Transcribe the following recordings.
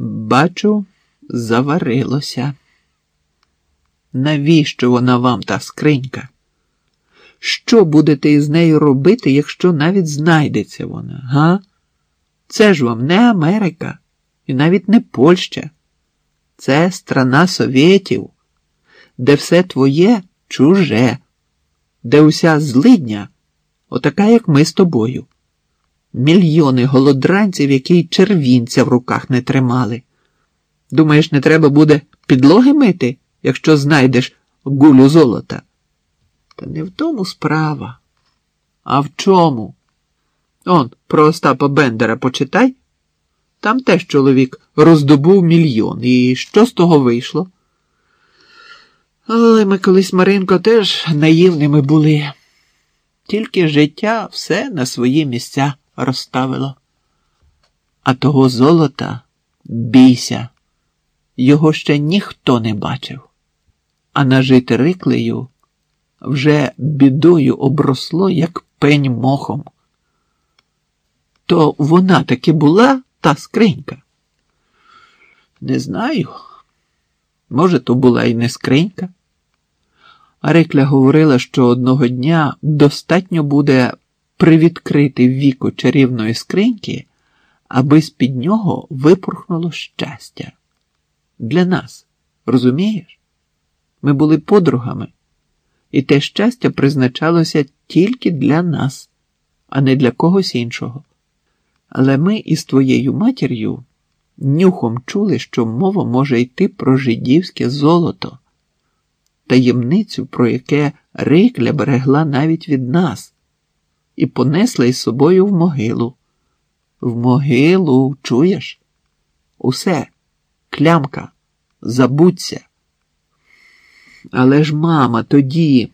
Бачу, заварилося. Навіщо вона вам та скринька? Що будете із нею робити, якщо навіть знайдеться вона, га? Це ж вам не Америка і навіть не Польща. Це страна совєтів, де все твоє чуже, де уся злидня, отака, як ми з тобою. Мільйони голодранців, які й червінця в руках не тримали. Думаєш, не треба буде підлоги мити, якщо знайдеш гулю золота? Та не в тому справа. А в чому? Он, про Остапа Бендера почитай. Там теж чоловік роздобув мільйон. І що з того вийшло? Але ми колись, Маринко, теж наївними були. Тільки життя все на свої місця розставило. А того золота бійся, його ще ніхто не бачив, а нажити риклею вже бідою обросло, як пень мохом. То вона таки була та скринька? Не знаю. Може, то була і не скринька. А Рикля говорила, що одного дня достатньо буде привідкрити віко чарівної скриньки, аби з під нього випорхнуло щастя. Для нас, розумієш? Ми були подругами, і те щастя призначалося тільки для нас, а не для когось іншого. Але ми із твоєю матір'ю нюхом чули, що мова може йти про жидівське золото, таємницю, про яке Рикля берегла навіть від нас, і понесла із собою в могилу. В могилу, чуєш? Усе, клямка, забудься. Але ж мама тоді,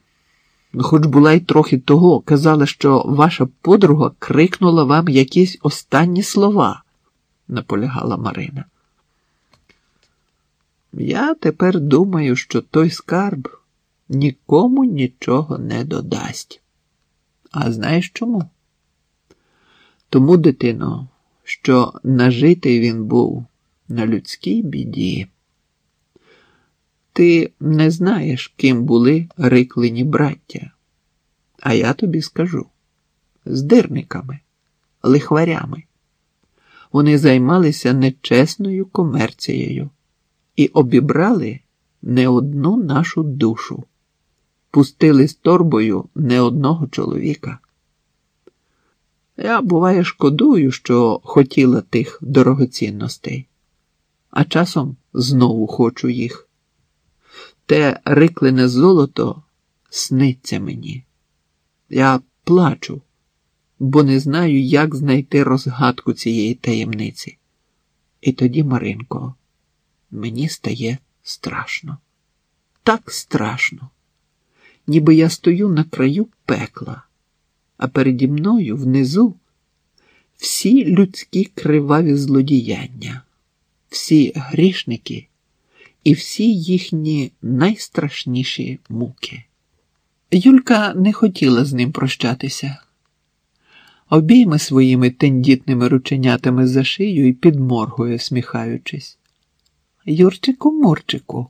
хоч була й трохи того, казала, що ваша подруга крикнула вам якісь останні слова, наполягала Марина. Я тепер думаю, що той скарб нікому нічого не додасть. А знаєш чому? Тому, дитино, що нажитий він був на людській біді. Ти не знаєш, ким були риклині браття. А я тобі скажу здирниками, лихварями. Вони займалися нечесною комерцією і обібрали не одну нашу душу, пустили з торбою не одного чоловіка. Я, буває, шкодую, що хотіла тих дорогоцінностей, а часом знову хочу їх. Те риклине золото сниться мені. Я плачу, бо не знаю, як знайти розгадку цієї таємниці. І тоді, Маринко, мені стає страшно. Так страшно, ніби я стою на краю пекла, а переді мною внизу всі людські криваві злодіяння, всі грішники і всі їхні найстрашніші муки. Юлька не хотіла з ним прощатися. Обійми своїми тендітними рученятами за шию і підморгує, сміхаючись. Юрчику, Мурчику,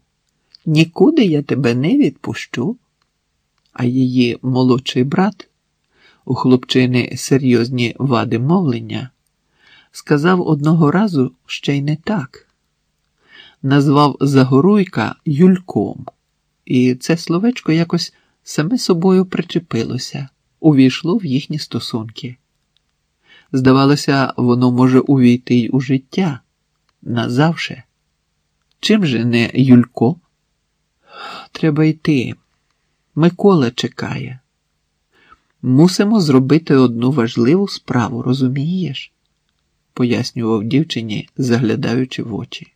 нікуди я тебе не відпущу. А її молодший брат, у хлопчини серйозні вади мовлення, сказав одного разу ще й не так. Назвав Загоруйка Юльком, і це словечко якось саме собою причепилося, увійшло в їхні стосунки. Здавалося, воно може увійти й у життя назавше. Чим же не Юлько? Треба йти. Микола чекає. Мусимо зробити одну важливу справу, розумієш? пояснював дівчині, заглядаючи в очі.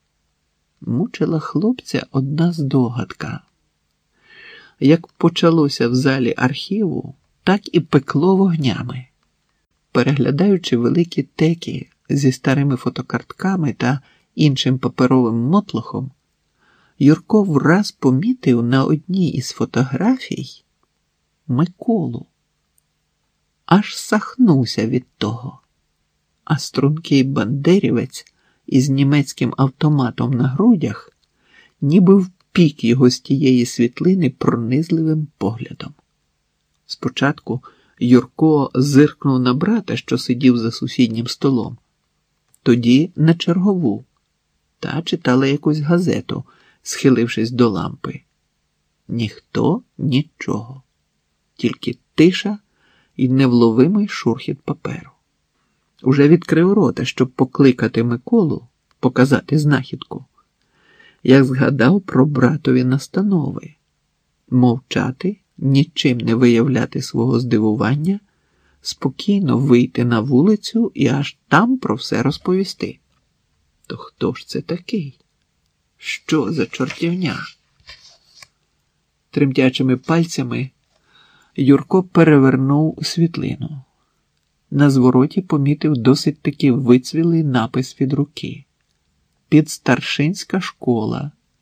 Мучила хлопця одна здогадка. Як почалося в залі архіву, так і пекло вогнями. Переглядаючи великі теки зі старими фотокартками та іншим паперовим мотлохом, Юрко враз помітив на одній із фотографій Миколу. Аж сахнувся від того, а стрункий бандерівець із німецьким автоматом на грудях, ніби впік його з тієї світлини пронизливим поглядом. Спочатку Юрко зиркнув на брата, що сидів за сусіднім столом, тоді на чергову та читала якусь газету, схилившись до лампи. Ніхто нічого, тільки тиша і невловимий шурхіт паперу. Уже відкрив рота, щоб покликати Миколу, показати знахідку, як згадав про братові настанови мовчати, нічим не виявляти свого здивування, спокійно вийти на вулицю і аж там про все розповісти. То хто ж це такий? Що за чортівня? Тремтячими пальцями Юрко перевернув світлину. На звороті помітив досить таки вицвілий напис від руки. Підстаршинська школа.